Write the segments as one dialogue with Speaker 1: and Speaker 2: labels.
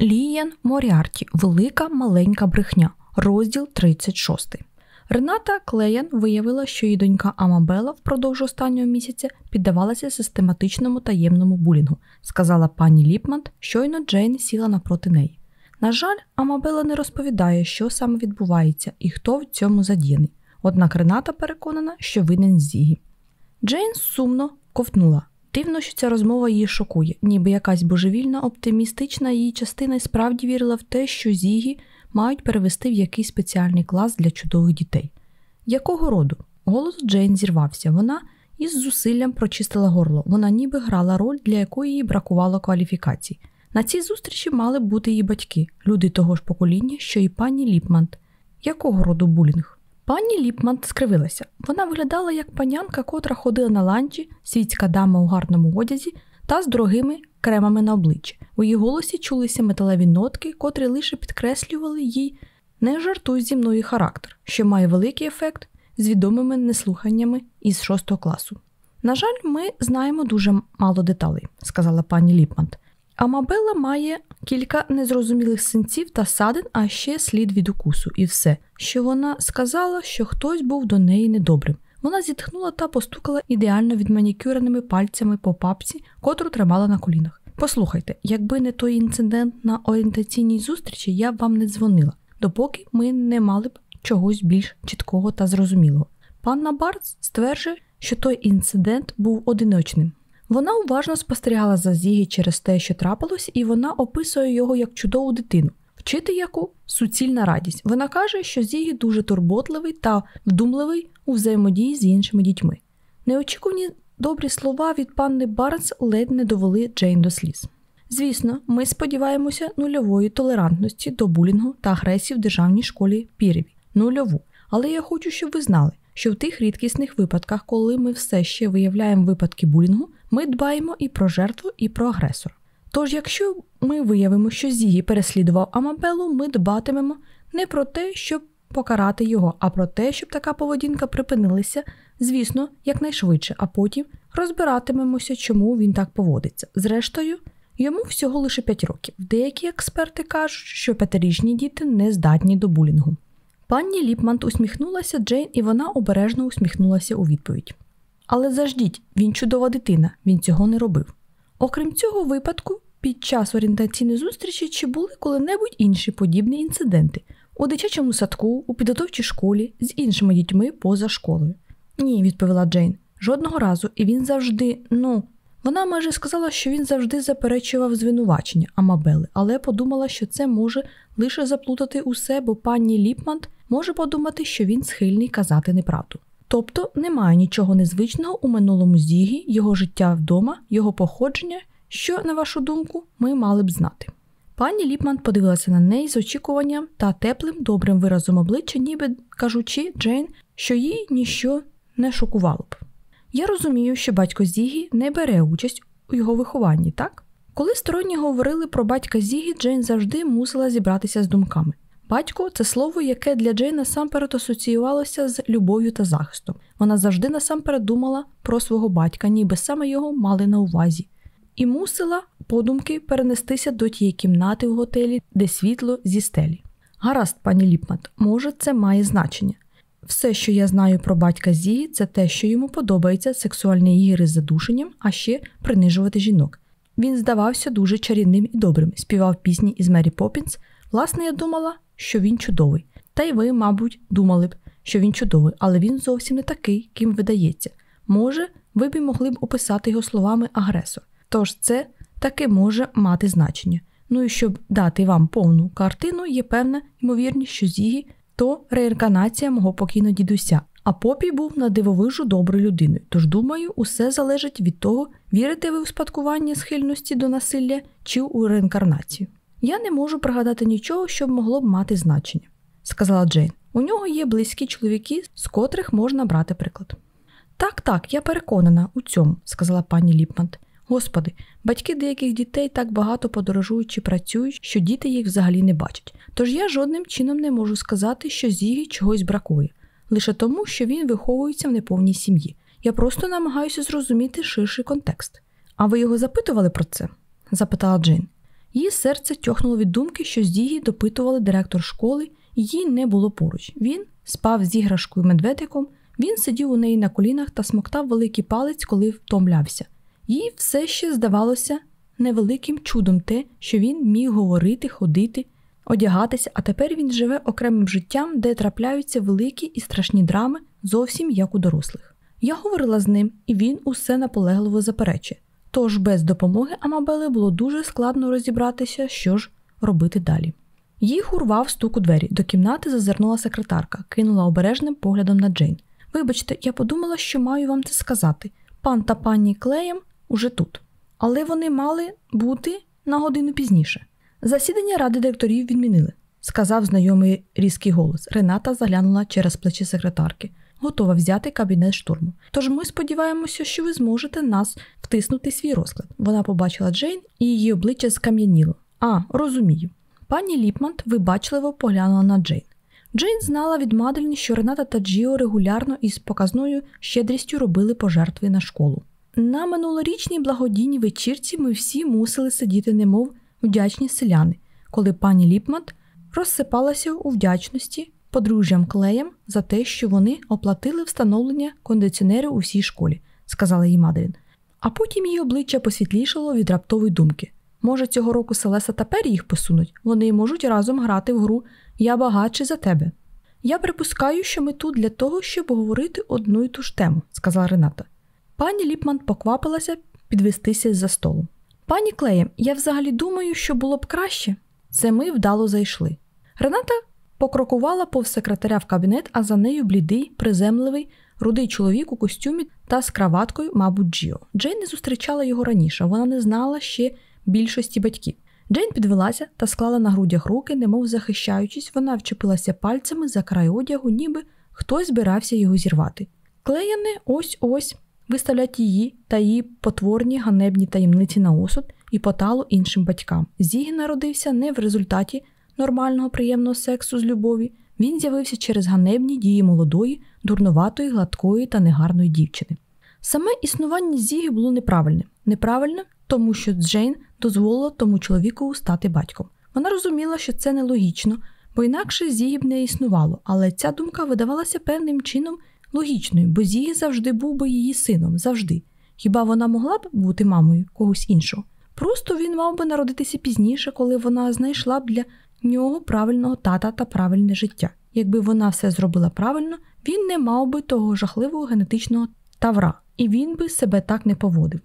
Speaker 1: Лієн Моріарті Велика маленька брехня, розділ 36. Рената Клеян виявила, що її донька Амабела впродовж останнього місяця піддавалася систематичному таємному булінгу, сказала пані Ліпмант, щойно Джейн сіла напроти неї. На жаль, Амабела не розповідає, що саме відбувається і хто в цьому задіяний. Однак Рената переконана, що винен Зігі. Джейн сумно ковтнула. Дивно, що ця розмова її шокує, ніби якась божевільна, оптимістична її частина і справді вірила в те, що Зігі мають перевести в якийсь спеціальний клас для чудових дітей. Якого роду? Голос Джейн зірвався. Вона із зусиллям прочистила горло. Вона ніби грала роль, для якої їй бракувало кваліфікацій. На цій зустрічі мали бути її батьки, люди того ж покоління, що і пані Ліпмант. Якого роду булінг? Пані Ліпмант скривилася. Вона виглядала як панянка, котра ходила на ланчі, світська дама у гарному одязі та з дорогими кремами на обличчі. У її голосі чулися металеві нотки, котрі лише підкреслювали їй не жартуй зі мною характер, що має великий ефект з відомими неслуханнями із шостого класу. На жаль, ми знаємо дуже мало деталей, сказала пані Ліпмант. Амабелла має кілька незрозумілих синців та садин, а ще слід від укусу, і все, що вона сказала, що хтось був до неї недобрим. Вона зітхнула та постукала ідеально відманікюреними пальцями по папці, котру тримала на колінах. Послухайте, якби не той інцидент на орієнтаційній зустрічі, я б вам не дзвонила, допоки ми не мали б чогось більш чіткого та зрозумілого. Панна Барц стверджує, що той інцидент був одиночним. Вона уважно спостерігала за Зігі через те, що трапилось, і вона описує його як чудову дитину, вчити яку суцільна радість. Вона каже, що Зігі дуже турботливий та вдумливий у взаємодії з іншими дітьми. Неочікувані добрі слова від панни Барнс ледь не довели Джейн до сліз. Звісно, ми сподіваємося нульової толерантності до булінгу та агресії в державній школі Піреві. Нульову. Але я хочу, щоб ви знали, що в тих рідкісних випадках, коли ми все ще виявляємо випадки булінгу, ми дбаємо і про жертву, і про агресора. Тож, якщо ми виявимо, що Зігі переслідував Амабелу, ми дбатимемо не про те, щоб покарати його, а про те, щоб така поведінка припинилася, звісно, якнайшвидше, а потім розбиратимемося, чому він так поводиться. Зрештою, йому всього лише 5 років. Деякі експерти кажуть, що п'ятирічні діти не здатні до булінгу. Пані Ліпмант усміхнулася Джейн, і вона обережно усміхнулася у відповідь. Але заждіть, він чудова дитина, він цього не робив. Окрім цього випадку, під час орієнтаційної зустрічі чи були коли-небудь інші подібні інциденти у дитячому садку, у підготовчій школі з іншими дітьми поза школою. Ні, відповіла Джейн. Жодного разу, і він завжди, ну. Вона майже сказала, що він завжди заперечував звинувачення Амабели, але подумала, що це може лише заплутати усе, бо пані Ліпмант може подумати, що він схильний казати неправду. Тобто немає нічого незвичного у минулому Зігі, його життя вдома, його походження, що, на вашу думку, ми мали б знати. Пані Ліпман подивилася на неї з очікуванням та теплим добрим виразом обличчя, ніби кажучи Джейн, що їй ніщо не шокувало б. Я розумію, що батько Зігі не бере участь у його вихованні, так? Коли сторонні говорили про батька Зігі, Джейн завжди мусила зібратися з думками. Батько це слово, яке для Джейн насамперед асоціювалося з любов'ю та захистом. Вона завжди насамперед думала про свого батька, ніби саме його мали на увазі, і мусила подумки перенестися до тієї кімнати в готелі, де світло зі стелі. Гаразд, пані Ліпмат, може, це має значення. Все, що я знаю про батька Зії, це те, що йому подобається сексуальні ігри з задушенням, а ще принижувати жінок. Він здавався дуже чарівним і добрим, співав пісні із Мері Поппінс. Власне, я думала, що він чудовий. Та й ви, мабуть, думали б, що він чудовий, але він зовсім не такий, ким видається. Може, ви б могли б описати його словами агресор. Тож це таки може мати значення. Ну і щоб дати вам повну картину, є певна ймовірність, що Зігі то реінкарнація мого покійного дідуся, а попій був на дивовижу доброю людиною. Тож, думаю, усе залежить від того, вірите ви у спадкування схильності до насилля чи у реінкарнацію. Я не можу пригадати нічого, що могло б мати значення, сказала Джейн. У нього є близькі чоловіки, з котрих можна брати приклад. Так, так, я переконана у цьому, сказала пані Ліпмант. Господи, батьки деяких дітей так багато подорожують чи працюють, що діти їх взагалі не бачать. Тож я жодним чином не можу сказати, що Зігі чогось бракує, лише тому, що він виховується в неповній сім'ї. Я просто намагаюся зрозуміти ширший контекст. А ви його запитували про це? запитала Джейн. Її серце тьохнуло від думки, що Зігі допитували директор школи, її не було поруч. Він спав з іграшкою медведиком, він сидів у неї на колінах та смоктав великий палець, коли втомлявся. Їй все ще здавалося невеликим чудом те, що він міг говорити, ходити, одягатися, а тепер він живе окремим життям, де трапляються великі і страшні драми, зовсім як у дорослих. Я говорила з ним, і він усе наполегливо заперечує. Тож без допомоги Амабели було дуже складно розібратися, що ж робити далі. Їх урвав стук у двері. До кімнати зазирнула секретарка, кинула обережним поглядом на Джейн. Вибачте, я подумала, що маю вам це сказати. Пан та пані Клеєм уже тут. Але вони мали бути на годину пізніше. Засідання ради директорів відмінили, сказав знайомий різкий голос. Рената заглянула через плечі секретарки, готова взяти кабінет штурму. Тож ми сподіваємося, що ви зможете нас втиснути свій розклад. Вона побачила Джейн, і її обличчя скам'яніло. А, розумію. Пані Ліпмант вибачливо поглянула на Джейн. Джейн знала від Маделін, що Рената та Джіо регулярно із показною щедрістю робили пожертви на школу. На минулорічній благодійній вечірці ми всі мусили сидіти, немов вдячні селяни, коли пані Ліпмант розсипалася у вдячності подружжям клеєм за те, що вони оплатили встановлення кондиціонерів у всій школі, сказала їй Маделін. А потім її обличчя посвітлішало від раптової думки. Може, цього року Селеса та Пері їх посунуть, вони можуть разом грати в гру Я багатший за тебе. Я припускаю, що ми тут для того, щоб говорити одну й ту ж тему, сказала Рената. Пані Ліпман поквапилася підвестися з за столу. Пані Клеєм, я взагалі думаю, що було б краще. Це ми вдало зайшли. Рената покрокувала повз секретаря в кабінет, а за нею блідий, приземливий, рудий чоловік у костюмі та з краваткою, мабуть, Джіо. Джейн не зустрічала його раніше, вона не знала ще більшості батьків. Джейн підвелася та склала на грудях руки, немов захищаючись, вона вчепилася пальцями за край одягу, ніби хтось збирався його зірвати. Клеяни ось ось виставлять її та її потворні ганебні таємниці на осуд і поталу іншим батькам. Зігі народився не в результаті нормального приємного сексу з любові. Він з'явився через ганебні дії молодої, дурноватої, гладкої та негарної дівчини. Саме існування Зіги було неправильним. Неправильним, тому що Джейн дозволила тому чоловіку стати батьком. Вона розуміла, що це нелогічно, бо інакше Зігі б не існувало, але ця думка видавалася певним чином логічною, бо Зігі завжди був би її сином, завжди. Хіба вона могла б бути мамою когось іншого? Просто він мав би народитися пізніше, коли вона знайшла б для нього правильного тата та правильне життя. Якби вона все зробила правильно, він не мав би того жахливого генетичного тавра, і він би себе так не поводив.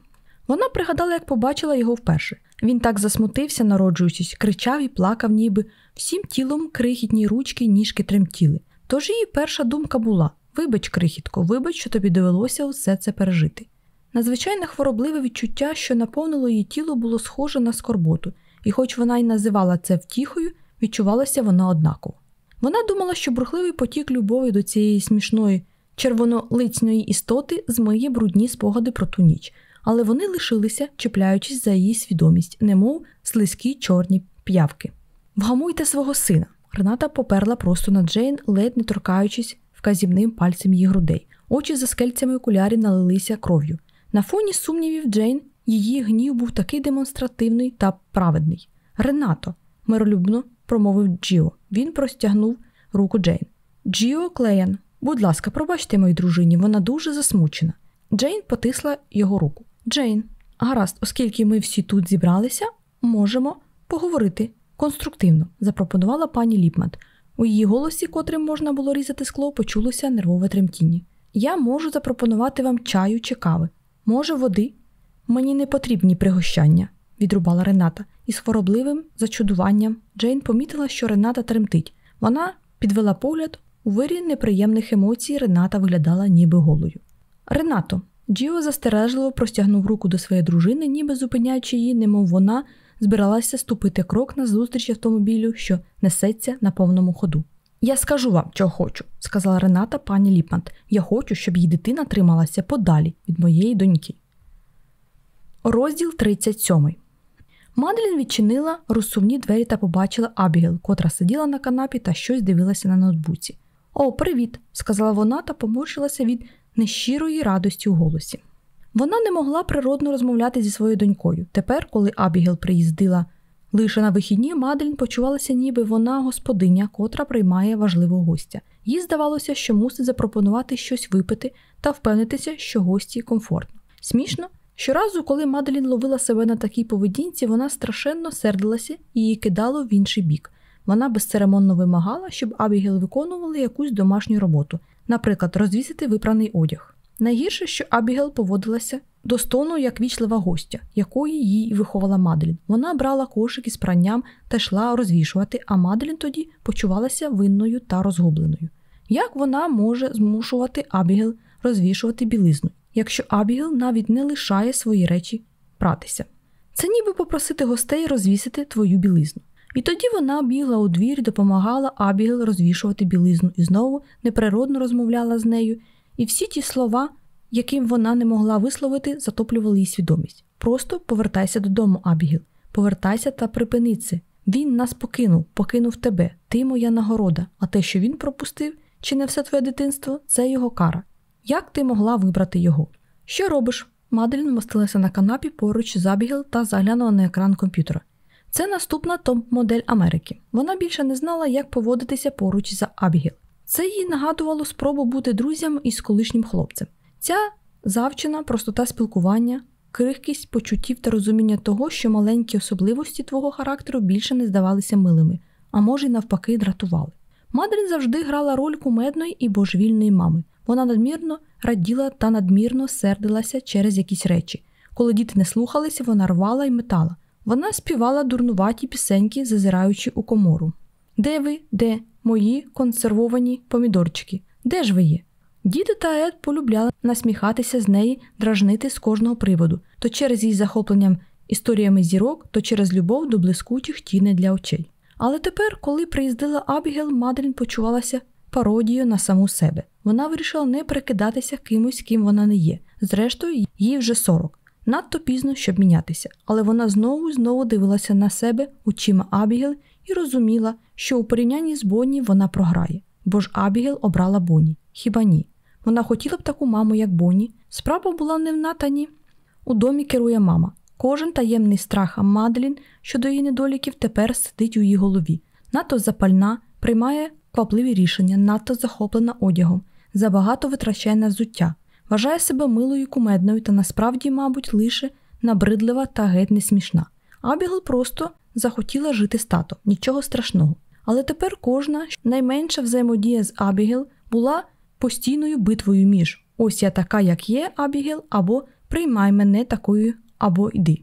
Speaker 1: Вона пригадала, як побачила його вперше. Він так засмутився, народжуючись, кричав і плакав, ніби всім тілом крихітні ручки ніжки тремтіли. Тож її перша думка була: вибач, крихітко, вибач, що тобі довелося усе це пережити. Надзвичайне хворобливе відчуття, що наповнило її тіло, було схоже на скорботу, і, хоч вона й називала це втіхою, відчувалася вона однаково. Вона думала, що бурхливий потік любові до цієї смішної червонолицьної істоти змиє брудні спогади про ту ніч, але вони лишилися, чіпляючись за її свідомість, немов слизькі чорні п'явки. Вгамуйте свого сина. Рената поперла просто на Джейн, ледь не торкаючись вказівним пальцем її грудей. Очі за скельцями окулярів налилися кров'ю. На фоні сумнівів Джейн її гнів був такий демонстративний та праведний. Ренато, миролюбно промовив Джіо. Він простягнув руку Джейн. Джіо Клеян, будь ласка, пробачте моїй дружині, вона дуже засмучена. Джейн потисла його руку. Джейн, гаразд, оскільки ми всі тут зібралися, можемо поговорити конструктивно, запропонувала пані Ліпмат. У її голосі, котрим можна було різати скло, почулося нервове тремтіння. Я можу запропонувати вам чаю чи кави. Може, води? Мені не потрібні пригощання, відрубала Рената, і з хворобливим зачудуванням Джейн помітила, що Рената тремтить. Вона підвела погляд, у вирі неприємних емоцій Рената виглядала ніби голою. Ренато, Джіо застережливо простягнув руку до своєї дружини, ніби зупиняючи її, немов вона збиралася ступити крок на зустріч автомобілю, що несеться на повному ходу. Я скажу вам, чого хочу, сказала Рената пані Ліпмант. Я хочу, щоб її дитина трималася подалі від моєї доньки. Розділ 37 Маделін відчинила розсувні двері та побачила Абігел, котра сиділа на канапі та щось дивилася на ноутбуці. О, привіт! сказала вона та поморщилася від нещирої радості у голосі. Вона не могла природно розмовляти зі своєю донькою. Тепер, коли Абігел приїздила Лише на вихідні Маделін почувалася, ніби вона господиня, котра приймає важливого гостя. Їй здавалося, що мусить запропонувати щось випити та впевнитися, що гості комфортно. Смішно, щоразу, коли Маделін ловила себе на такій поведінці, вона страшенно сердилася і її кидало в інший бік. Вона безцеремонно вимагала, щоб Абігел виконували якусь домашню роботу, наприклад, розвісити випраний одяг. Найгірше, що Абігел поводилася до стону як вічлива гостя, якої їй виховала Маделін. Вона брала кошик із пранням та йшла розвішувати, а Маделін тоді почувалася винною та розгубленою. Як вона може змушувати Абігел розвішувати білизну, якщо Абігел навіть не лишає свої речі пратися? Це ніби попросити гостей розвісити твою білизну. І тоді вона бігла у двір і допомагала Абігел розвішувати білизну і знову неприродно розмовляла з нею, і всі ті слова, яким вона не могла висловити, затоплювали її свідомість. Просто повертайся додому, Абігіл, повертайся та припини це. Він нас покинув, покинув тебе, ти моя нагорода, а те, що він пропустив, чи не все твоє дитинство, це його кара. Як ти могла вибрати його? Що робиш? Маделін мостилася на канапі поруч з Абігіл та заглянула на екран комп'ютера. Це наступна топ-модель Америки. Вона більше не знала, як поводитися поруч за Абігіл. Це їй нагадувало спробу бути друзям із колишнім хлопцем. Ця завчена простота спілкування, крихкість почуттів та розуміння того, що маленькі особливості твого характеру більше не здавалися милими, а може й навпаки дратували. Мадрін завжди грала роль кумедної і божевільної мами. Вона надмірно раділа та надмірно сердилася через якісь речі. Коли діти не слухалися, вона рвала і метала. Вона співала дурнуваті пісеньки, зазираючи у комору. Де ви, де мої консервовані помідорчики? Де ж ви є? Діти та Ед полюбляли насміхатися з неї, дражнити з кожного приводу, то через її захопленням історіями зірок, то через любов до блискучих тіней для очей. Але тепер, коли приїздила Абігел, Мадрін почувалася пародією на саму себе. Вона вирішила не прикидатися кимось, ким вона не є. Зрештою, їй вже 40. Надто пізно, щоб мінятися, але вона знову і знову дивилася на себе очима Абігел і розуміла, що у порівнянні з Бонні вона програє, бо ж Абігел обрала Бонні. Хіба ні? Вона хотіла б таку маму, як Бонні. Справа була не в натані. У домі керує мама. Кожен таємний страх Маделін щодо її недоліків тепер сидить у її голові. Надто запальна, приймає квапливі рішення, надто захоплена одягом, забагато витрачає на взуття, вважає себе милою кумедною та насправді, мабуть, лише набридлива та геть не смішна. Абігл просто захотіла жити з татом, нічого страшного. Але тепер кожна найменша взаємодія з Абігел була постійною битвою між ось я така, як є, Абігел, або приймай мене такою, або йди.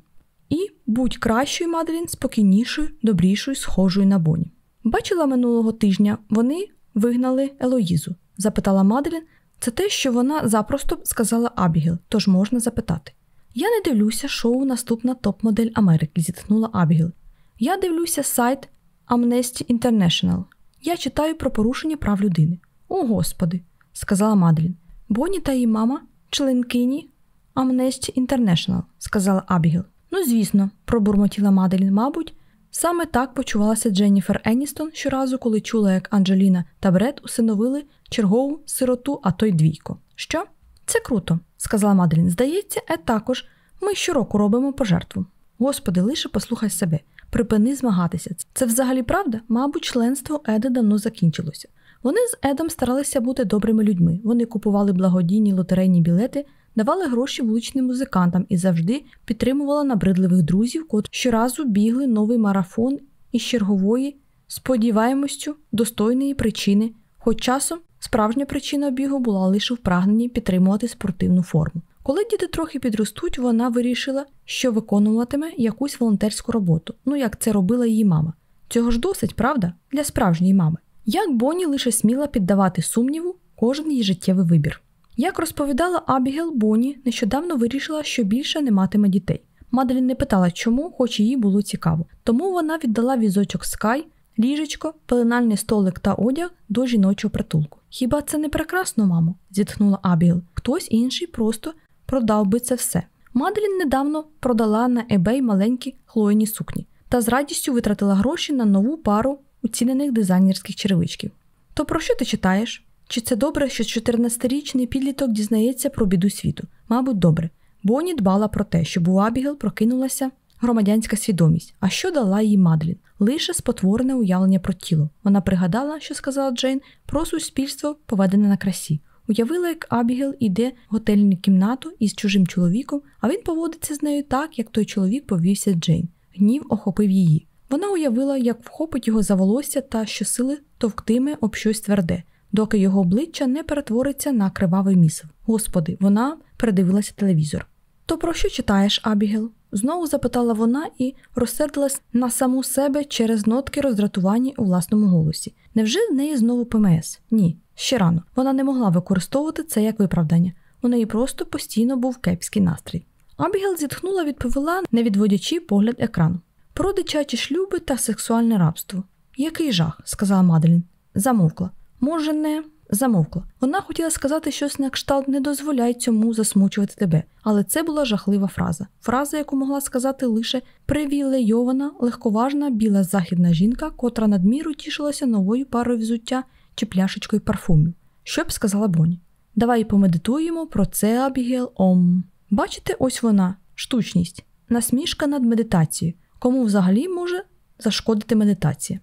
Speaker 1: І будь кращою Маделін, спокійнішою, добрішою, схожою на Боні. Бачила минулого тижня, вони вигнали Елоїзу, запитала Маделін. Це те, що вона запросто сказала Абігел, тож можна запитати. Я не дивлюся шоу Наступна топ-модель Америки, зітхнула Абігел. Я дивлюся сайт Amnesty International. Я читаю про порушення прав людини. О, Господи, сказала Маделін. Бонні та її мама, членкині Amnesty International, сказала Абігел. Ну, звісно, пробурмотіла Маделін, мабуть, саме так почувалася Дженніфер Енністон щоразу, коли чула, як Анджеліна та Бред усиновили чергову сироту, а то й двійко. Що? Це круто, сказала Маделін. Здається, е також ми щороку робимо пожертву. Господи, лише послухай себе, припини змагатися. Це взагалі правда? Мабуть, членство Еда давно закінчилося. Вони з Едом старалися бути добрими людьми. Вони купували благодійні лотерейні білети, давали гроші вуличним музикантам і завжди підтримували набридливих друзів, котрі щоразу бігли новий марафон із чергової, сподіваємостю, достойної причини, хоч часом справжня причина бігу була лише в прагненні підтримувати спортивну форму. Коли діти трохи підростуть, вона вирішила, що виконуватиме якусь волонтерську роботу, ну як це робила її мама. Цього ж досить, правда, для справжньої мами. Як Бонні лише сміла піддавати сумніву кожен її життєвий вибір. Як розповідала Абігел, Бонні нещодавно вирішила, що більше не матиме дітей. Маделін не питала, чому, хоч їй було цікаво. Тому вона віддала візочок Скай, ліжечко, пеленальний столик та одяг до жіночого притулку. Хіба це не прекрасно, мамо? зітхнула Абігел. Хтось інший просто продав би це все. Маделін недавно продала на eBay маленькі хлоїні сукні та з радістю витратила гроші на нову пару уцінених дизайнерських черевичків. То про що ти читаєш? Чи це добре, що 14-річний підліток дізнається про біду світу? Мабуть, добре. Бонні дбала про те, щоб у Абігел прокинулася громадянська свідомість. А що дала їй Мадлін? Лише спотворене уявлення про тіло. Вона пригадала, що сказала Джейн, про суспільство, поведене на красі. Уявила, як Абігел іде в готельну кімнату із чужим чоловіком, а він поводиться з нею так, як той чоловік повівся Джейн. Гнів охопив її. Вона уявила, як вхопить його за волосся та щосили товктиме об щось тверде, доки його обличчя не перетвориться на кривавий місив. Господи, вона передивилася телевізор. То про що читаєш, Абігел? Знову запитала вона і розсердилась на саму себе через нотки роздратування у власному голосі. Невже в неї знову ПМС? Ні, ще рано. Вона не могла використовувати це як виправдання. У неї просто постійно був кепський настрій. Абігел зітхнула, відповіла, не відводячи погляд екрану. Про дитячі шлюби та сексуальне рабство. Який жах, сказала Маделін. Замовкла. Може, не замовкла. Вона хотіла сказати щось на кшталт не дозволяй цьому засмучувати тебе, але це була жахлива фраза. Фраза, яку могла сказати лише привілейована, легковажна біла західна жінка, котра надміру тішилася новою парою взуття чи пляшечкою парфумів. Що б сказала Боні? Давай помедитуємо про це, Абігел Ом. Бачите, ось вона, штучність, насмішка над медитацією. Кому взагалі може зашкодити медитація?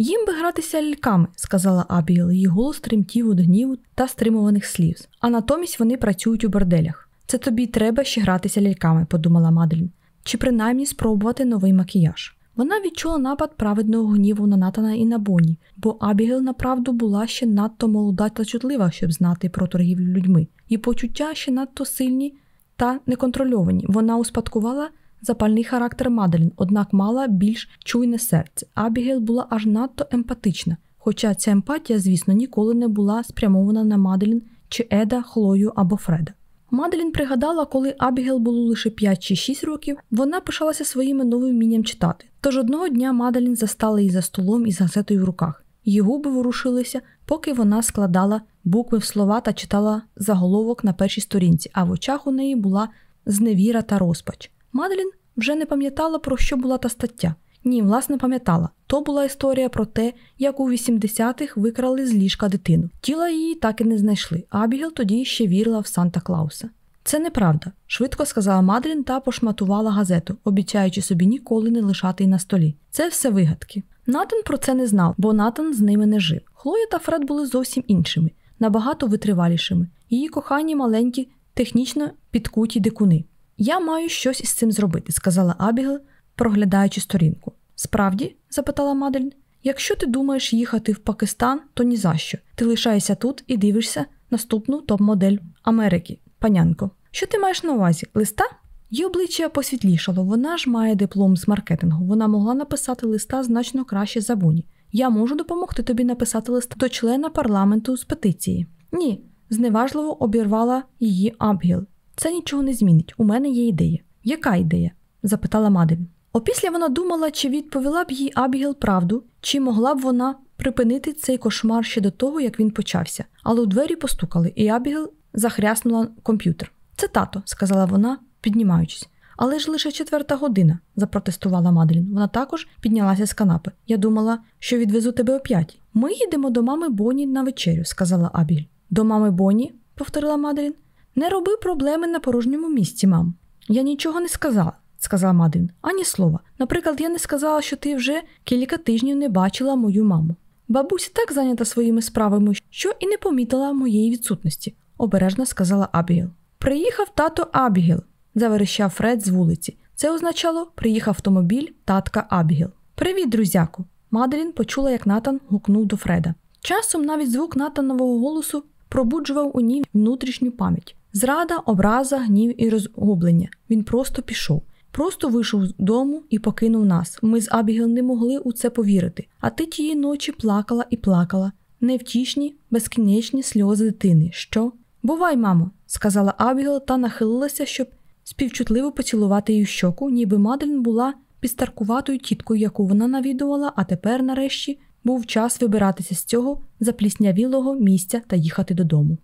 Speaker 1: Їм би гратися ляльками, сказала Абіел, її голос тремтів від гніву та стримуваних слів. А натомість вони працюють у борделях. Це тобі треба ще гратися ляльками, подумала Маделін, чи принаймні спробувати новий макіяж. Вона відчула напад праведного гніву на Натана і на Боні, бо Абігел направду була ще надто молода та чутлива, щоб знати про торгівлю людьми, і почуття ще надто сильні та неконтрольовані. Вона успадкувала запальний характер Маделін, однак мала більш чуйне серце. Абігейл була аж надто емпатична, хоча ця емпатія, звісно, ніколи не була спрямована на Маделін чи Еда, Хлою або Фреда. Маделін пригадала, коли Абігел було лише 5 чи 6 років, вона пишалася своїм новим вмінням читати. Тож одного дня Маделін застала її за столом із газетою в руках. Її губи ворушилися, поки вона складала букви в слова та читала заголовок на першій сторінці, а в очах у неї була зневіра та розпач. Маделін вже не пам'ятала, про що була та стаття. Ні, власне, пам'ятала. То була історія про те, як у 80-х викрали з ліжка дитину. Тіла її так і не знайшли. Абігел тоді ще вірила в Санта Клауса. Це неправда, швидко сказала Маделін та пошматувала газету, обіцяючи собі ніколи не лишати її на столі. Це все вигадки. Натан про це не знав, бо Натан з ними не жив. Хлоя та Фред були зовсім іншими, набагато витривалішими. Її кохані маленькі, технічно підкуті дикуни. Я маю щось із цим зробити, сказала Абігел, проглядаючи сторінку. Справді? запитала Маделін. Якщо ти думаєш їхати в Пакистан, то ні за що. Ти лишаєшся тут і дивишся наступну топ-модель Америки, панянко. Що ти маєш на увазі? Листа? Її обличчя посвітлішало, вона ж має диплом з маркетингу. Вона могла написати листа значно краще за Буні. Я можу допомогти тобі написати лист до члена парламенту з петиції. Ні, зневажливо обірвала її Абгіл. Це нічого не змінить. У мене є ідея. Яка ідея? запитала Маделін. Опісля вона думала, чи відповіла б їй Абігел правду, чи могла б вона припинити цей кошмар ще до того, як він почався. Але у двері постукали, і Абігел захряснула комп'ютер. Це тато, сказала вона, піднімаючись. Але ж лише четверта година, запротестувала Маделін. Вона також піднялася з канапи. Я думала, що відвезу тебе о п'ятій. Ми їдемо до мами Боні на вечерю, сказала Абіль. До мами Боні, повторила Маделін. Не роби проблеми на порожньому місці, мам. Я нічого не сказала, сказала Маделін. Ані слова. Наприклад, я не сказала, що ти вже кілька тижнів не бачила мою маму. Бабуся так зайнята своїми справами, що і не помітила моєї відсутності, обережно сказала Абігел. Приїхав тато Абігел, заверещав Фред з вулиці. Це означало приїхав автомобіль татка Абігел. Привіт, друзяку! Маделін почула, як Натан гукнув до Фреда. Часом навіть звук Натанового голосу пробуджував у ній внутрішню пам'ять. Зрада, образа, гнів і розгублення. Він просто пішов. Просто вийшов з дому і покинув нас. Ми з Абігел не могли у це повірити. А ти тієї ночі плакала і плакала. Невтішні, безкінечні сльози дитини. Що? Бувай, мамо, сказала Абігел та нахилилася, щоб співчутливо поцілувати її щоку, ніби Маделін була підстаркуватою тіткою, яку вона навідувала, а тепер, нарешті, був час вибиратися з цього запліснявілого місця та їхати додому.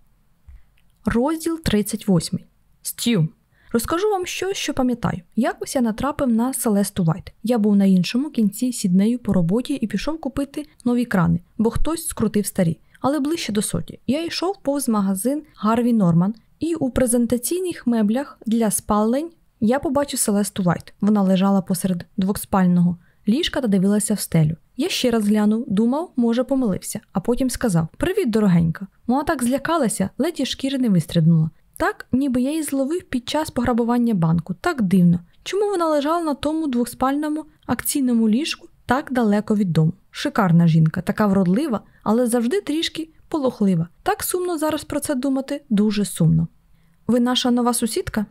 Speaker 1: Розділ 38. Стю. Розкажу вам щось, що пам'ятаю. Якось я натрапив на Селесту Вайт. Я був на іншому кінці Сіднею по роботі і пішов купити нові крани, бо хтось скрутив старі, але ближче до суті. Я йшов повз магазин Гарві Норман, і у презентаційних меблях для спалень Я побачив Селесту Вайт. Вона лежала посеред двохспального ліжка та дивилася в стелю. Я ще раз глянув, думав, може, помилився, а потім сказав: Привіт, дорогенька. Вона так злякалася, ледь шкіри не вистрибнула. Так, ніби я її зловив під час пограбування банку. Так дивно. Чому вона лежала на тому двохспальному акційному ліжку так далеко від дому? Шикарна жінка, така вродлива, але завжди трішки полохлива. Так сумно зараз про це думати, дуже сумно. Ви наша нова сусідка?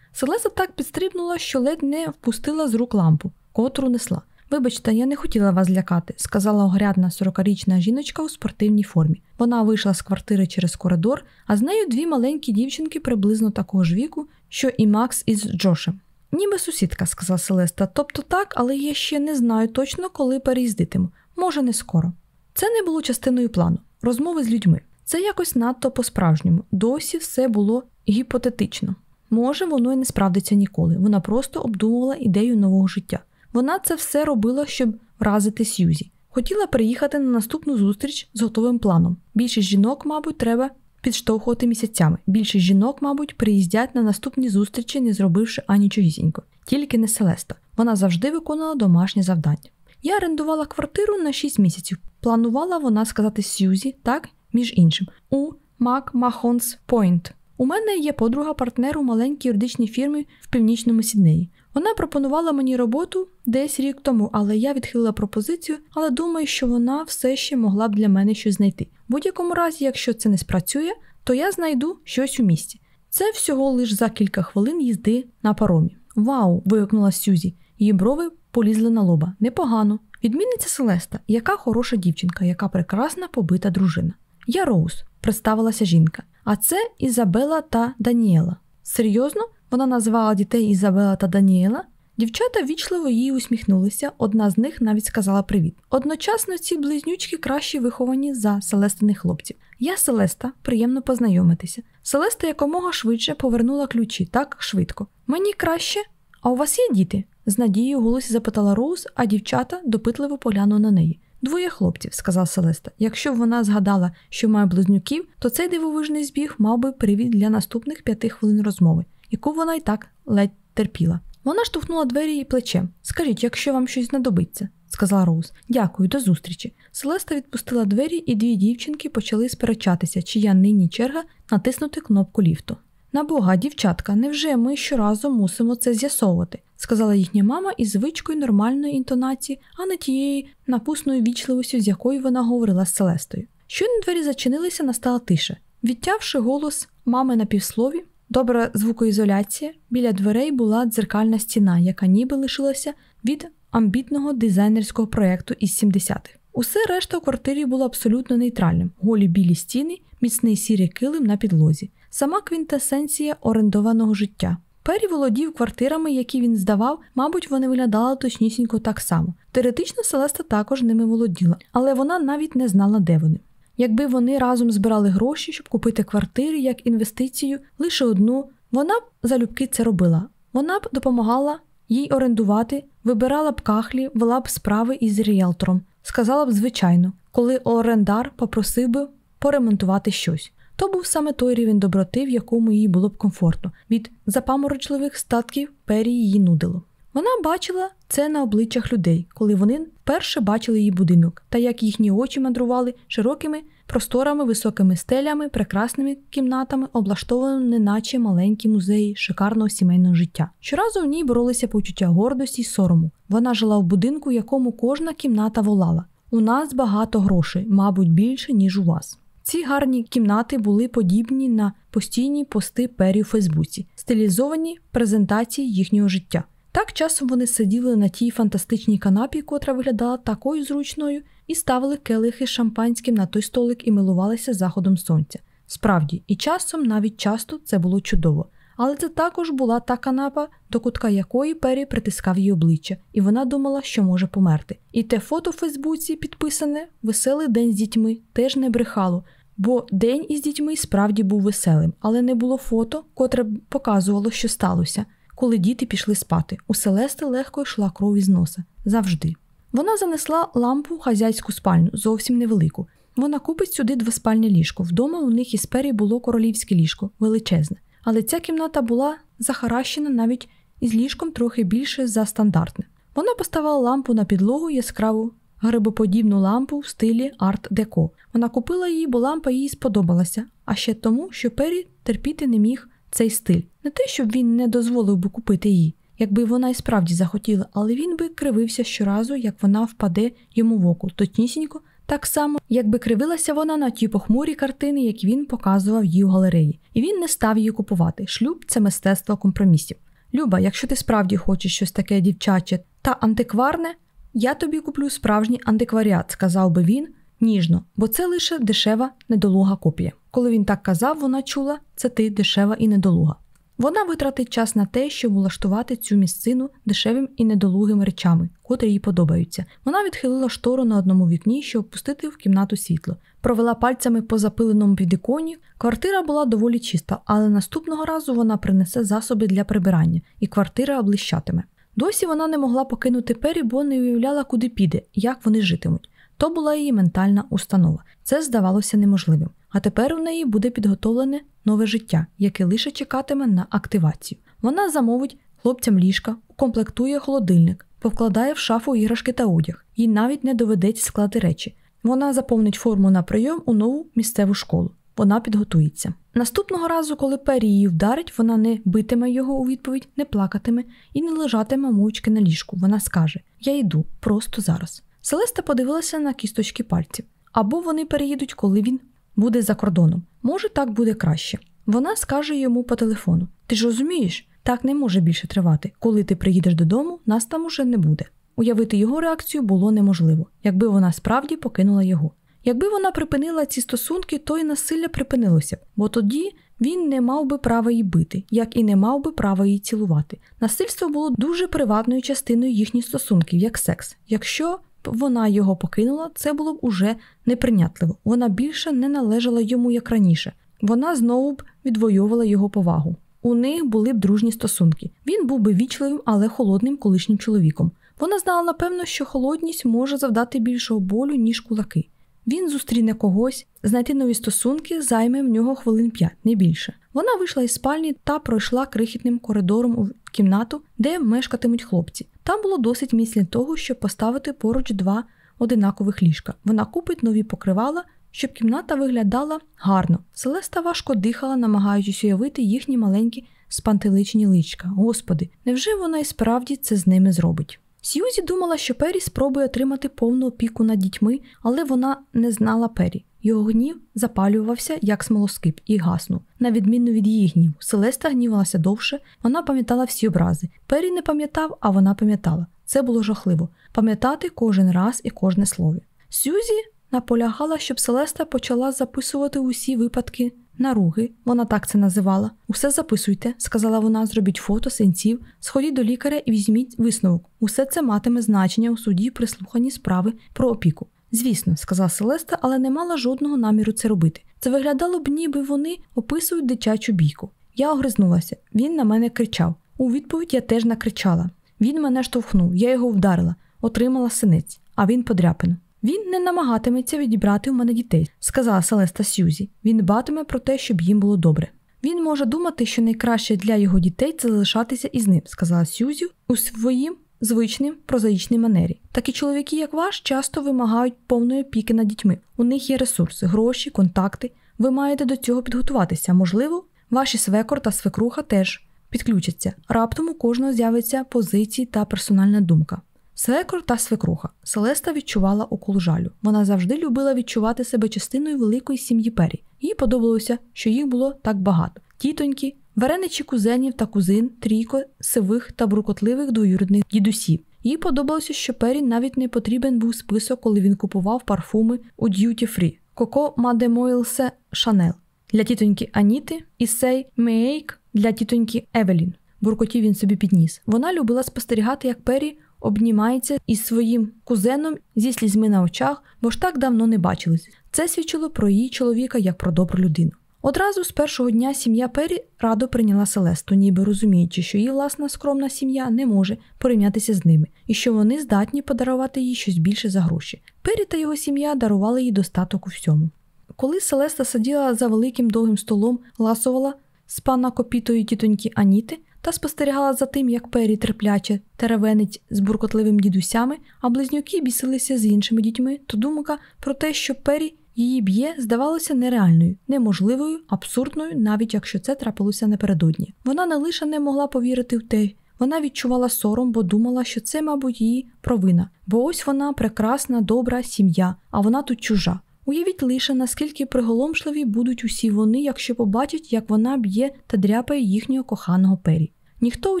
Speaker 1: Селеса так підстрибнула, що ледь не впустила з рук лампу, котру несла. Вибачте, я не хотіла вас лякати, сказала огрядна сорокарічна жіночка у спортивній формі. Вона вийшла з квартири через коридор, а з нею дві маленькі дівчинки приблизно такого ж віку, що і Макс із Джошем. Ніби сусідка, сказала Селеста, тобто так, але я ще не знаю точно, коли переїздитиму. Може, не скоро. Це не було частиною плану, розмови з людьми. Це якось надто по-справжньому. Досі все було гіпотетично. Може, воно і не справдиться ніколи. Вона просто обдумувала ідею нового життя. Вона це все робила, щоб вразити Сьюзі. Хотіла приїхати на наступну зустріч з готовим планом. Більшість жінок, мабуть, треба підштовхувати місяцями. Більшість жінок, мабуть, приїздять на наступні зустрічі, не зробивши анічогісінько. Тільки не Селеста. Вона завжди виконала домашнє завдання. Я орендувала квартиру на 6 місяців. Планувала вона сказати Сьюзі, так, між іншим, у Мак Махонс Пойнт. У мене є подруга партнер у маленькій юридичній фірмі в північному Сіднеї. Вона пропонувала мені роботу десь рік тому, але я відхилила пропозицію, але думаю, що вона все ще могла б для мене щось знайти. В будь-якому разі, якщо це не спрацює, то я знайду щось у місті. Це всього лиш за кілька хвилин їзди на паромі. Вау! вигукнула Сюзі. Її брови полізли на лоба. Непогано. Відмінниця Селеста, яка хороша дівчинка, яка прекрасна побита дружина. Я Роуз, представилася жінка, а це Ізабела та Даніела. Серйозно? Вона назвала дітей Ізабела та Даніела. Дівчата вічливо їй усміхнулися, одна з них навіть сказала привіт. Однозначно ці близнючки кращі виховані за Селестиних хлопців. Я Селеста, приємно познайомитися. Селеста якомога швидше повернула ключі так швидко. Мені краще, а у вас є діти? з надією в голосі запитала Роуз, а дівчата допитливо поглянули на неї. Двоє хлопців, сказала Селеста. Якщо б вона згадала, що має близнюків, то цей дивовижний збіг мав би привід для наступних п'яти хвилин розмови яку вона й так ледь терпіла. Вона штовхнула двері її плечем. Скажіть, якщо вам щось знадобиться, сказала Роуз. Дякую, до зустрічі. Селеста відпустила двері, і дві дівчинки почали сперечатися, чия нині черга натиснути кнопку ліфту. На бога, дівчатка, невже ми щоразу мусимо це з'ясовувати? сказала їхня мама із звичкою нормальної інтонації, а не тією напусною вічливостю, з якою вона говорила з Селестою. Щойно двері зачинилися, настала тиша. Відтявши голос мами на півслові, Добра звукоізоляція. Біля дверей була дзеркальна стіна, яка ніби лишилася від амбітного дизайнерського проєкту із 70-х. Усе решта у квартирі було абсолютно нейтральним: голі білі стіни, міцний сірий килим на підлозі, сама квінтесенція орендованого життя. Пері володів квартирами, які він здавав, мабуть, вони виглядали точнісінько так само. Теоретично Селеста також ними володіла, але вона навіть не знала, де вони. Якби вони разом збирали гроші, щоб купити квартири як інвестицію, лише одну, вона б залюбки це робила. Вона б допомагала їй орендувати, вибирала б кахлі, вела б справи із ріелтором, сказала б, звичайно, коли орендар попросив би поремонтувати щось. То був саме той рівень доброти, в якому їй було б комфортно. Від запаморочливих статків пері її нудило. Вона бачила це на обличчях людей, коли вони вперше бачили її будинок, та як їхні очі мандрували широкими просторами, високими стелями, прекрасними кімнатами, облаштованими, неначе маленькі музеї шикарного сімейного життя. Щоразу в ній боролися почуття гордості й сорому. Вона жила в будинку, якому кожна кімната волала. У нас багато грошей, мабуть, більше, ніж у вас. Ці гарні кімнати були подібні на постійні пости пері у Фейсбуці, стилізовані презентації їхнього життя. Так часом вони сиділи на тій фантастичній канапі, котра виглядала такою зручною, і ставили келихи з шампанським на той столик і милувалися заходом сонця. Справді, і часом, навіть часто, це було чудово. Але це також була та канапа, до кутка якої Пері притискав її обличчя, і вона думала, що може померти. І те фото в Фейсбуці, підписане Веселий день з дітьми, теж не брехало, бо день із дітьми справді був веселим, але не було фото, котре б показувало, що сталося коли діти пішли спати. У Селести легко йшла кров із носа. Завжди. Вона занесла лампу в хазяйську спальню, зовсім невелику. Вона купить сюди двоспальне ліжко. Вдома у них із пері було королівське ліжко, величезне. Але ця кімната була захаращена навіть із ліжком трохи більше за стандартне. Вона поставила лампу на підлогу яскраву грибоподібну лампу в стилі арт-деко. Вона купила її, бо лампа їй сподобалася, а ще тому, що Пері терпіти не міг цей стиль. Не те, щоб він не дозволив би купити її, якби вона і справді захотіла, але він би кривився щоразу, як вона впаде йому в око, точнісінько, так само, якби кривилася вона на ті похмурі картини, які він показував їй у галереї, і він не став її купувати. Шлюб це мистецтво компромісів. Люба, якщо ти справді хочеш щось таке дівчаче та антикварне, я тобі куплю справжній антикваріат, сказав би він ніжно, бо це лише дешева недолуга копія. Коли він так казав, вона чула це ти дешева і недолуга. Вона витратить час на те, щоб влаштувати цю місцину дешевим і недолугими речами, котрі їй подобаються. Вона відхилила штору на одному вікні, щоб пустити в кімнату світло. Провела пальцями по запиленому підіконі. Квартира була доволі чиста, але наступного разу вона принесе засоби для прибирання, і квартира облищатиме. Досі вона не могла покинути пері, бо не уявляла, куди піде, як вони житимуть. То була її ментальна установа. Це здавалося неможливим. А тепер у неї буде підготовлене нове життя, яке лише чекатиме на активацію. Вона замовить хлопцям ліжка, укомплектує холодильник, повкладає в шафу іграшки та одяг, їй навіть не доведеться складати речі. Вона заповнить форму на прийом у нову місцеву школу. Вона підготується. Наступного разу, коли Пері її вдарить, вона не битиме його у відповідь, не плакатиме і не лежатиме мовчки на ліжку. Вона скаже: Я йду просто зараз. Селеста подивилася на кісточки пальців. Або вони переїдуть, коли він буде за кордоном. Може, так буде краще. Вона скаже йому по телефону: Ти ж розумієш, так не може більше тривати. Коли ти приїдеш додому, нас там уже не буде. Уявити його реакцію було неможливо, якби вона справді покинула його. Якби вона припинила ці стосунки, то й насилля припинилося б, бо тоді він не мав би права її бити, як і не мав би права її цілувати. Насильство було дуже приватною частиною їхніх стосунків, як секс. Якщо вона його покинула, це було б уже неприйнятливо. Вона більше не належала йому як раніше. Вона знову б відвоювала його повагу. У них були б дружні стосунки. Він був би вічливим, але холодним колишнім чоловіком. Вона знала напевно, що холодність може завдати більшого болю, ніж кулаки. Він зустріне когось, знайти нові стосунки займе в нього хвилин п'ять, не більше. Вона вийшла із спальні та пройшла крихітним коридором кімнату, де мешкатимуть хлопці. Там було досить місць для того, щоб поставити поруч два одинакових ліжка. Вона купить нові покривала, щоб кімната виглядала гарно. Селеста важко дихала, намагаючись уявити їхні маленькі спантеличні личка. Господи, невже вона і справді це з ними зробить? Сьюзі думала, що Пері спробує отримати повну опіку над дітьми, але вона не знала Пері. Його гнів запалювався, як смолоскип, і гаснув. На відміну від її гніву. Селеста гнівалася довше, вона пам'ятала всі образи. Пері не пам'ятав, а вона пам'ятала. Це було жахливо пам'ятати кожен раз і кожне слово. Сюзі наполягала, щоб Селеста почала записувати усі випадки наруги, вона так це називала. Усе записуйте, сказала вона, зробіть фото синців, сходіть до лікаря і візьміть висновок. Усе це матиме значення у суді при слуханні справи про опіку. Звісно, сказала Селеста, але не мала жодного наміру це робити. Це виглядало б, ніби вони описують дитячу бійку. Я огризнулася, він на мене кричав. У відповідь я теж накричала. Він мене штовхнув, я його вдарила, отримала синець, а він подряпину. Він не намагатиметься відібрати у мене дітей, сказала Селеста Сюзі. Він дбатиме про те, щоб їм було добре. Він може думати, що найкраще для його дітей це залишатися із ним, сказала Сюзі у своїм звичним прозаїчній манері. Такі чоловіки, як ваш, часто вимагають повної опіки над дітьми. У них є ресурси, гроші, контакти. Ви маєте до цього підготуватися. Можливо, ваші свекор та свекруха теж підключаться. Раптом у кожного з'явиться позиції та персональна думка. Свекор та свекруха. Селеста відчувала укол жалю. Вона завжди любила відчувати себе частиною великої сім'ї Пері. Їй подобалося, що їх було так багато: тітоньки, верениці кузенів та кузин, трійко, сивих та буркотливих двоюрідних дідусів. Їй подобалося, що Пері навіть не потрібен був список, коли він купував парфуми у Duty Free. Coco Mademoiselle Chanel для тітоньки Аніти і Сей Мейк для тітоньки Евелін. Буркотів він собі підніс. Вона любила спостерігати, як Пері обнімається із своїм кузеном зі слізьми на очах, бо ж так давно не бачились. Це свідчило про її чоловіка як про добру людину. Одразу з першого дня сім'я Пері радо прийняла Селесту, ніби розуміючи, що її власна скромна сім'я не може порівнятися з ними, і що вони здатні подарувати їй щось більше за гроші. Пері та його сім'я дарували їй достаток у всьому. Коли Селеста сиділа за великим довгим столом, ласувала з пана копітої тітоньки Аніти, та спостерігала за тим, як Пері терпляче теревенить з буркотливими дідусями, а близнюки бісилися з іншими дітьми, то думка про те, що Пері її б'є, здавалося нереальною, неможливою, абсурдною, навіть якщо це трапилося напередодні. Вона не лише не могла повірити в те, вона відчувала сором, бо думала, що це, мабуть, її провина. Бо ось вона прекрасна, добра сім'я, а вона тут чужа. Уявіть лише, наскільки приголомшливі будуть усі вони, якщо побачать, як вона б'є та дряпає їхнього коханого Пері. Ніхто у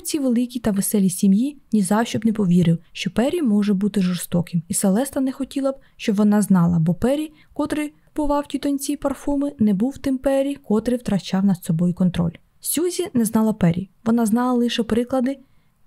Speaker 1: цій великій та веселій сім'ї ні за що б не повірив, що Пері може бути жорстоким, і Селеста не хотіла б, щоб вона знала, бо Пері, котрий бував тітонці парфуми, не був тим Пері, котрий втрачав над собою контроль. Сюзі не знала Пері, вона знала лише приклади,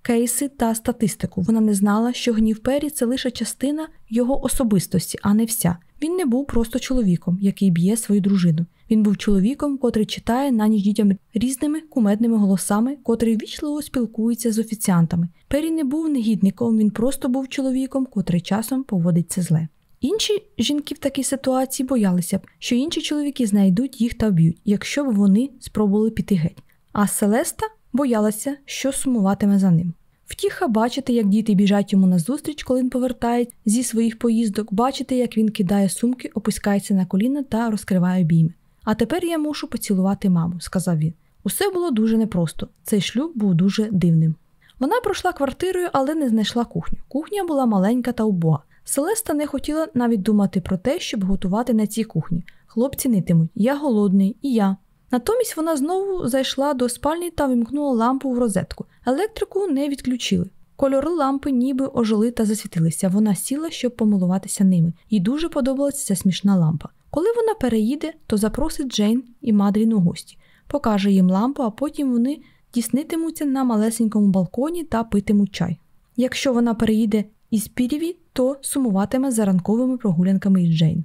Speaker 1: кейси та статистику. Вона не знала, що гнів Пері це лише частина його особистості, а не вся. Він не був просто чоловіком, який б'є свою дружину. Він був чоловіком, котрий читає на ніч дітям різними кумедними голосами, котрий вічливо спілкується з офіціантами. Пері не був негідником, він просто був чоловіком, котрий часом поводиться зле. Інші жінки в такій ситуації боялися б, що інші чоловіки знайдуть їх та вб'ють, якщо б вони спробували піти геть. А Селеста боялася, що сумуватиме за ним. Втіха бачити, як діти біжать йому назустріч, коли він повертає зі своїх поїздок, бачити, як він кидає сумки, опускається на коліна та розкриває обійми. А тепер я мушу поцілувати маму, сказав він. Усе було дуже непросто. Цей шлюб був дуже дивним. Вона пройшла квартирою, але не знайшла кухню. Кухня була маленька та убога. Селеста не хотіла навіть думати про те, щоб готувати на цій кухні. Хлопці нитимуть, я голодний, і я. Натомість вона знову зайшла до спальні та вимкнула лампу в розетку. Електрику не відключили. Кольори лампи ніби ожили та засвітилися. Вона сіла, щоб помилуватися ними, їй дуже подобалася ця смішна лампа. Коли вона переїде, то запросить Джейн і Мадрін у гості, покаже їм лампу, а потім вони тіснитимуться на малесенькому балконі та питимуть чай. Якщо вона переїде із Піріві, то сумуватиме за ранковими прогулянками із Джейн.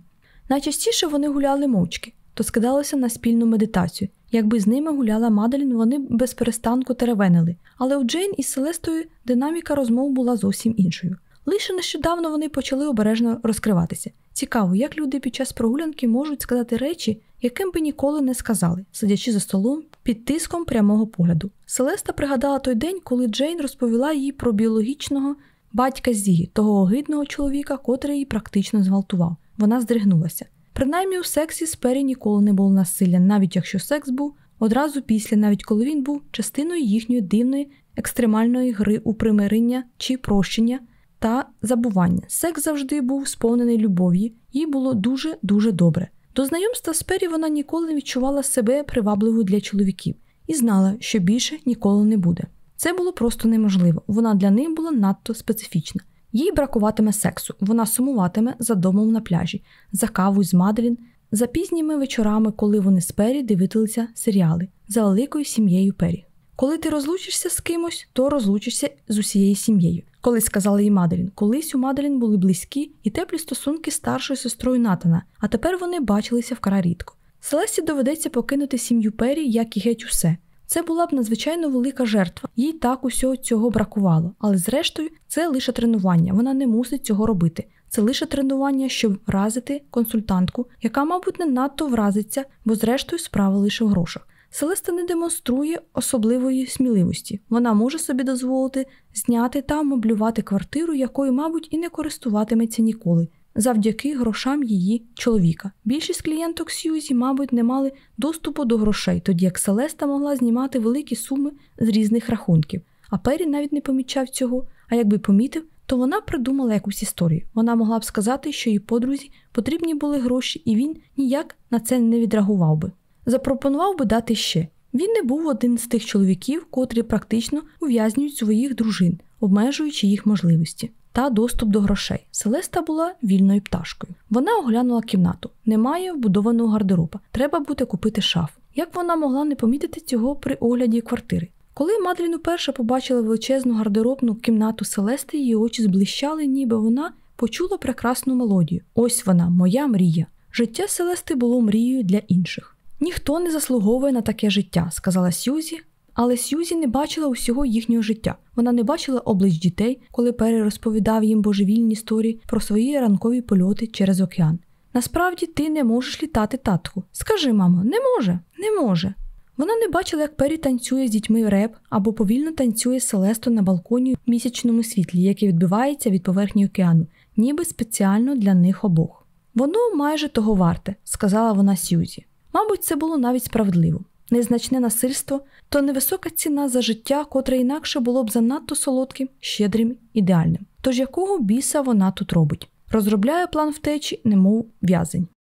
Speaker 1: Найчастіше вони гуляли мовчки, то скидалися на спільну медитацію. Якби з ними гуляла Маделін, вони без перестанку теревенили, але у Джейн із Селестою динаміка розмов була зовсім іншою. Лише нещодавно вони почали обережно розкриватися. Цікаво, як люди під час прогулянки можуть сказати речі, яким би ніколи не сказали, сидячи за столом під тиском прямого погляду. Селеста пригадала той день, коли Джейн розповіла їй про біологічного батька Зігі, того огидного чоловіка, котрий її практично зґвалтував. Вона здригнулася. Принаймні у сексі спері ніколи не було насилля, навіть якщо секс був одразу після, навіть коли він був частиною їхньої дивної екстремальної гри у примирення чи прощення та забування. Секс завжди був сповнений любов'ю, їй було дуже-дуже добре. До знайомства з Пері вона ніколи не відчувала себе привабливою для чоловіків і знала, що більше ніколи не буде. Це було просто неможливо, вона для них була надто специфічна. Їй бракуватиме сексу, вона сумуватиме за домом на пляжі, за кавою з Маделін, за пізніми вечорами, коли вони з Пері дивилися серіали, за великою сім'єю Пері. Коли ти розлучишся з кимось, то розлучишся з усією сім'єю. Колись сказала їй Маделін. Колись у Маделін були близькі і теплі стосунки з старшою сестрою Натана, а тепер вони бачилися вкрай рідко. Селесті доведеться покинути сім'ю Пері, як і геть усе. Це була б надзвичайно велика жертва, їй так усього цього бракувало, але зрештою це лише тренування, вона не мусить цього робити. Це лише тренування, щоб вразити консультантку, яка, мабуть, не надто вразиться, бо зрештою справа лише в грошах. Селеста не демонструє особливої сміливості. Вона може собі дозволити зняти та меблювати квартиру, якою, мабуть, і не користуватиметься ніколи, завдяки грошам її чоловіка. Більшість клієнток Сьюзі, мабуть, не мали доступу до грошей, тоді як Селеста могла знімати великі суми з різних рахунків. А Пері навіть не помічав цього, а якби помітив, то вона придумала якусь історію. Вона могла б сказати, що їй подрузі потрібні були гроші, і він ніяк на це не відреагував би. Запропонував би дати ще. Він не був один з тих чоловіків, котрі практично ув'язнюють своїх дружин, обмежуючи їх можливості та доступ до грошей. Селеста була вільною пташкою. Вона оглянула кімнату. Немає вбудованого гардероба. Треба буде купити шафу. Як вона могла не помітити цього при огляді квартири? Коли Мадрін уперше побачила величезну гардеробну кімнату Селести, її очі зблищали, ніби вона почула прекрасну мелодію. Ось вона, моя мрія. Життя Селести було мрією для інших. Ніхто не заслуговує на таке життя, сказала Сюзі, але Сюзі не бачила усього їхнього життя. Вона не бачила облич дітей, коли Пері розповідав їм божевільні історії про свої ранкові польоти через океан. Насправді ти не можеш літати, татку. Скажи, мамо, не може, не може. Вона не бачила, як Пері танцює з дітьми реп або повільно танцює Селесто на балконі в місячному світлі, яке відбивається від поверхні океану, ніби спеціально для них обох. Воно майже того варте, сказала вона Сьюзі. Мабуть, це було навіть справедливо. Незначне насильство то невисока ціна за життя, котре інакше було б занадто солодким, щедрим, ідеальним. Тож якого біса вона тут робить? Розробляє план втечі, немов в'язень.